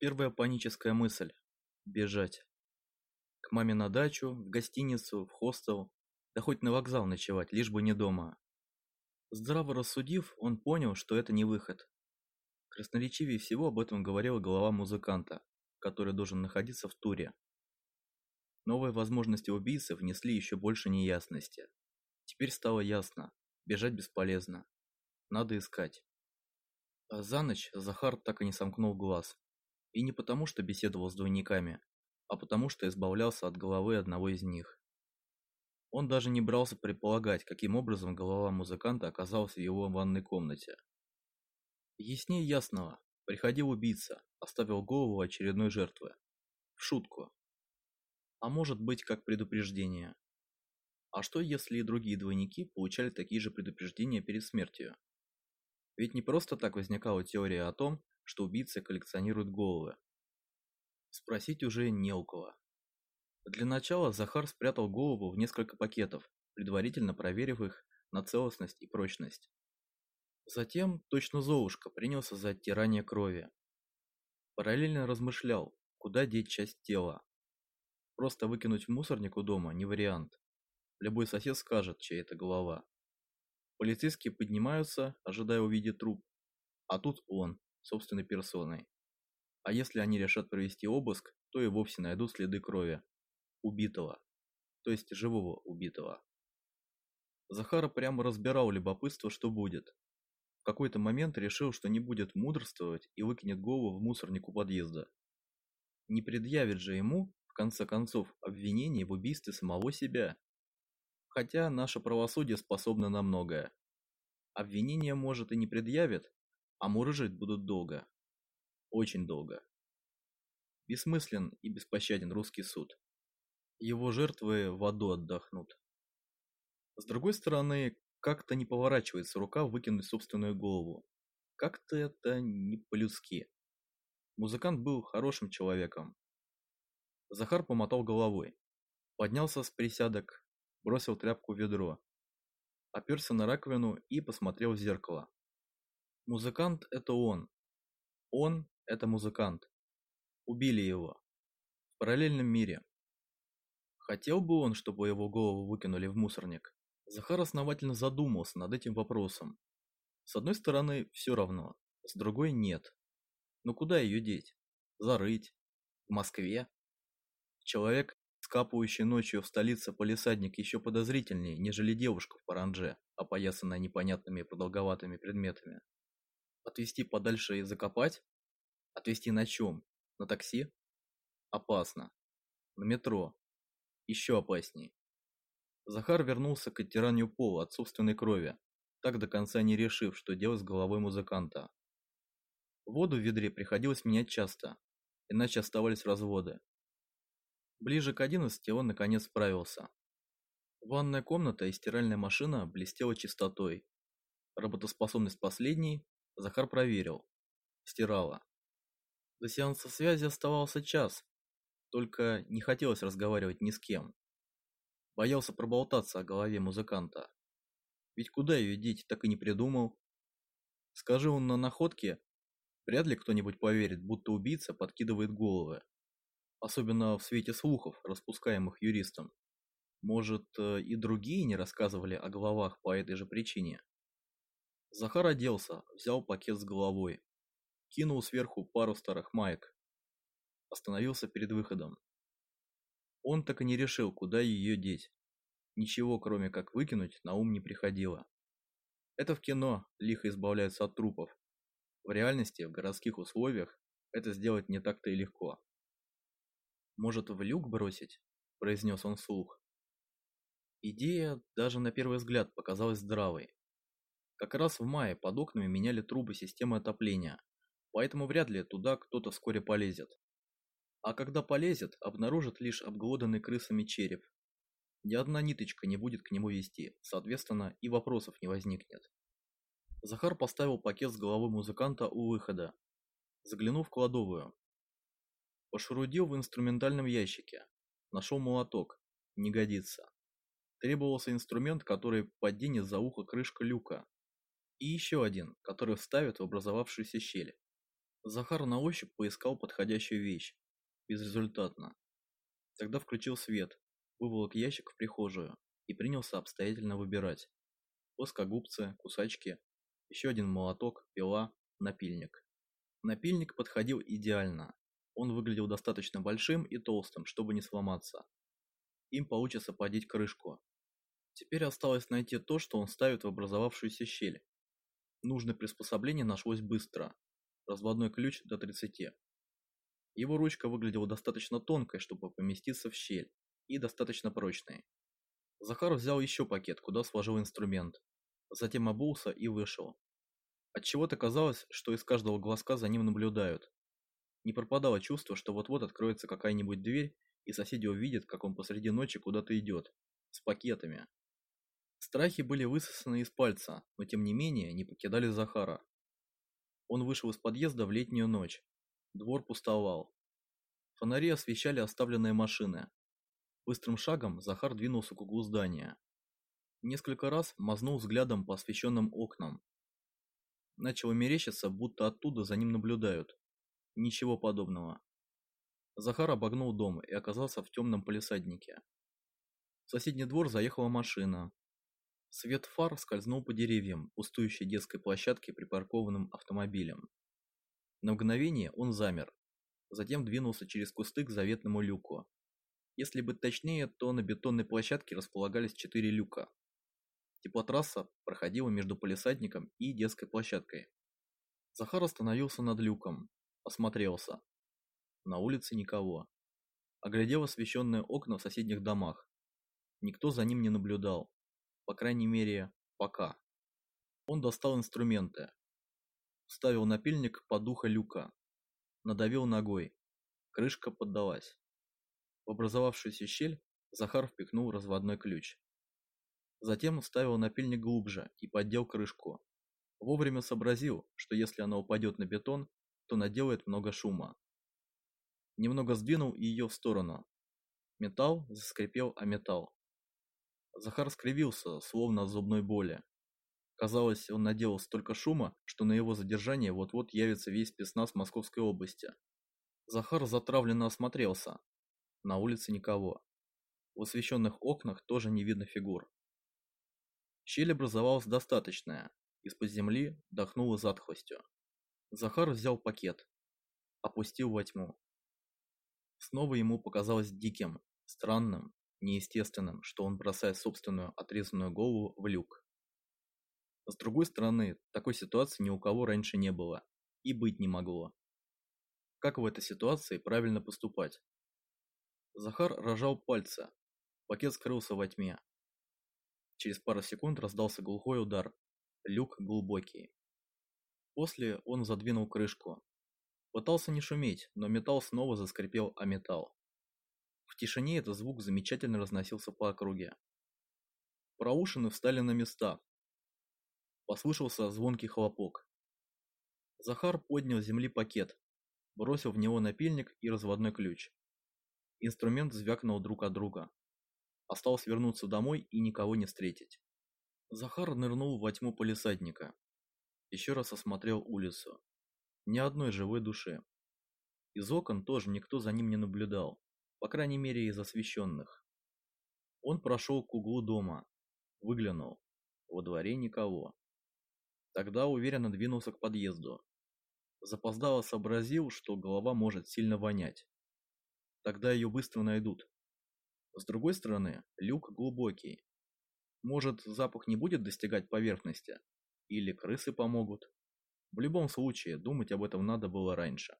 Первая паническая мысль – бежать. К маме на дачу, в гостиницу, в хостел, да хоть на вокзал ночевать, лишь бы не дома. Здраво рассудив, он понял, что это не выход. Красноречивее всего об этом говорила голова музыканта, который должен находиться в туре. Новые возможности убийцы внесли еще больше неясности. Теперь стало ясно, бежать бесполезно. Надо искать. А за ночь Захар так и не сомкнул глаз. И не потому, что беседовал с двойниками, а потому, что избавлялся от головы одного из них. Он даже не брался предполагать, каким образом голова музыканта оказалась в его ванной комнате. Яснее ясного, приходил убийца, оставил голову очередной жертвы. В шутку. А может быть, как предупреждение. А что, если и другие двойники получали такие же предупреждения перед смертью? Ведь не просто так возникала теория о том, что убийцы коллекционируют головы. Спросить уже не у кого. Для начала Захар спрятал голову в несколько пакетов, предварительно проверив их на целостность и прочность. Затем, точно Золушка, принялся за оттирание крови. Параллельно размышлял, куда деть часть тела. Просто выкинуть в мусорник у дома не вариант. Любой сосед скажет, чья это голова. Полицейские поднимаются, ожидая увидеть труп. А тут он, собственной персоной. А если они решат провести обыск, то и вовсе найдут следы крови. Убитого. То есть живого убитого. Захара прямо разбирал любопытство, что будет. В какой-то момент решил, что не будет мудрствовать и выкинет голову в мусорник у подъезда. Не предъявит же ему, в конце концов, обвинение в убийстве самого себя. Хотя наше правосудие способно на многое. Обвинение может и не предъявит, а мурыжить будут долго. Очень долго. Бессмыслен и беспощаден русский суд. Его жертвы в аду отдохнут. С другой стороны, как-то не поворачивается рука выкинуть собственную голову. Как-то это не по-людски. Музыкант был хорошим человеком. Захар помотал головой. Поднялся с присядок, бросил тряпку в ведро. Оперся на раковину и посмотрел в зеркало. Музыкант – это он. Он – это музыкант. Убили его. В параллельном мире. Хотел бы он, чтобы его голову выкинули в мусорник? Захар основательно задумался над этим вопросом. С одной стороны, все равно, с другой – нет. Но куда ее деть? Зарыть? В Москве? Человек, скапывающий ночью в столице полисадник еще подозрительнее, нежели девушка в паранже, опоясанная непонятными продолговатыми предметами. Отвезти подальше и закопать? Отвезти на чем? На такси? Опасно. На метро. Еще опасней. Захар вернулся к оттиранию пола от собственной крови, так до конца не решив, что делать с головой музыканта. Воду в ведре приходилось менять часто, иначе оставались разводы. Ближе к 11 он наконец справился. Ванная комната и стиральная машина блестела чистотой. Работоспособность последней Захар проверил. Стирала. До сеанса связи оставался час, только не хотелось разговаривать ни с кем. Боялся проболтаться о голове музыканта. Ведь куда ее деть, так и не придумал. Скажи он на находке, вряд ли кто-нибудь поверит, будто убийца подкидывает головы. Особенно в свете слухов, распускаемых юристом. Может, э, и другие не рассказывали о головах по этой же причине. Захар оделся, взял пакет с головой, кинул сверху пару старых маек. Остановился перед выходом. Он так и не решил, куда ее деть. Ничего, кроме как выкинуть, на ум не приходило. Это в кино лихо избавляются от трупов. В реальности, в городских условиях, это сделать не так-то и легко. «Может, в люк бросить?» – произнес он вслух. Идея даже на первый взгляд показалась здравой. Как раз в мае под окнами меняли трубы системы отопления, поэтому вряд ли туда кто-то вскоре полезет. А когда полезет, обнаружит лишь обглоданный крысами череп. Ни одна ниточка не будет к нему вести, соответственно и вопросов не возникнет. Захар поставил пакет с головой музыканта у выхода, заглянув в кладовую. Пошурудил в инструментальном ящике. Нашел молоток. Не годится. Требовался инструмент, который подденет за ухо крышка люка, и еще один, который вставят в образовавшуюся щель. Захар на ощупь поискал подходящую вещь. Безрезультатно. Тогда включил свет, выволок ящик в прихожую и принялся обстоятельно выбирать. Плоскогубцы, кусачки, еще один молоток, пила, напильник. Напильник подходил идеально. Он выглядел достаточно большим и толстым, чтобы не сломаться. Им получится подеть крышку. Теперь осталось найти то, что он ставит в образовавшуюся щель. Нужное приспособление нашлось быстро. Разводной ключ до 30. Его ручка выглядела достаточно тонкой, чтобы поместиться в щель, и достаточно прочной. Захар взял еще пакет, куда сложил инструмент. Затем обулся и вышел. Отчего-то казалось, что из каждого глазка за ним наблюдают. Не пропадало чувство, что вот-вот откроется какая-нибудь дверь, и соседи увидят, как он посреди ночи куда-то идет. С пакетами. Страхи были высосаны из пальца, но тем не менее не покидали Захара. Он вышел из подъезда в летнюю ночь. Двор пустовал. Фонари освещали оставленные машины. Быстрым шагом Захар двинулся к углу здания. Несколько раз мазнул взглядом по освещенным окнам. Начало мерещиться, будто оттуда за ним наблюдают. Ничего подобного. Захар обогнул дом и оказался в темном полисаднике. В соседний двор заехала машина. Свет фар скользнул по деревьям, пустующей детской площадке припаркованным автомобилем. На мгновение он замер, затем двинулся через кусты к заветному люку. Если быть точнее, то на бетонной площадке располагались четыре люка. Теплотрасса проходила между полисадником и детской площадкой. Захар остановился над люком, осмотрелся. На улице никого. Оглядел освещенные окна в соседних домах. Никто за ним не наблюдал. По крайней мере, пока. Он достал инструменты. Вставил напильник под ухо люка. Надавил ногой. Крышка поддалась. В образовавшуюся щель Захар впихнул разводной ключ. Затем вставил напильник глубже и поддел крышку. Вовремя сообразил, что если она упадет на бетон, то наделает много шума. Немного сдвинул ее в сторону. Металл заскрипел о металл. Захар скривился, словно от зубной боли. Казалось, он наделал столько шума, что на его задержание вот-вот явится весь спецназ Московской области. Захар затравленно осмотрелся. На улице никого. В освещенных окнах тоже не видно фигур. Щель образовалась достаточная. Из-под земли дохнуло затхлостью. Захар взял пакет. Опустил во тьму. Снова ему показалось диким, странным, неестественным, что он бросает собственную отрезанную голову в люк. С другой стороны, такой ситуации ни у кого раньше не было и быть не могло. Как в этой ситуации правильно поступать? Захар рожал пальцы. Пакет скрылся во тьме. Через пару секунд раздался глухой удар. Люк глубокий. После он задвинул крышку. Пытался не шуметь, но металл снова заскрипел о металл. В тишине этот звук замечательно разносился по округе. Проушины встали на места. Послышался звонкий хлопок. Захар поднял с земли пакет, бросил в него напильник и разводной ключ. Инструмент звякнул друг от друга. Осталось вернуться домой и никого не встретить. Захар нырнул во тьму полисадника. Еще раз осмотрел улицу. Ни одной живой души. Из окон тоже никто за ним не наблюдал по крайней мере из освещенных. Он прошел к углу дома, выглянул. Во дворе никого. Тогда уверенно двинулся к подъезду. Запоздало сообразил, что голова может сильно вонять. Тогда ее быстро найдут. С другой стороны, люк глубокий. Может, запах не будет достигать поверхности? Или крысы помогут? В любом случае, думать об этом надо было раньше.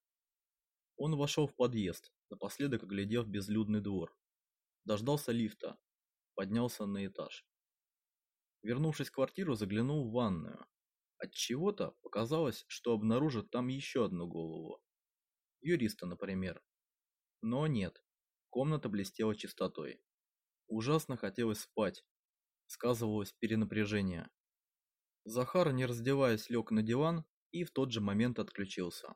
Он вошел в подъезд, напоследок оглядев безлюдный двор. Дождался лифта, поднялся на этаж. Вернувшись в квартиру, заглянул в ванную. От чего-то показалось, что обнаружит там еще одну голову. Юриста, например. Но нет. Комната блестела чистотой. Ужасно хотелось спать. Сказывалось перенапряжение. Захар, не раздеваясь, лег на диван и в тот же момент отключился.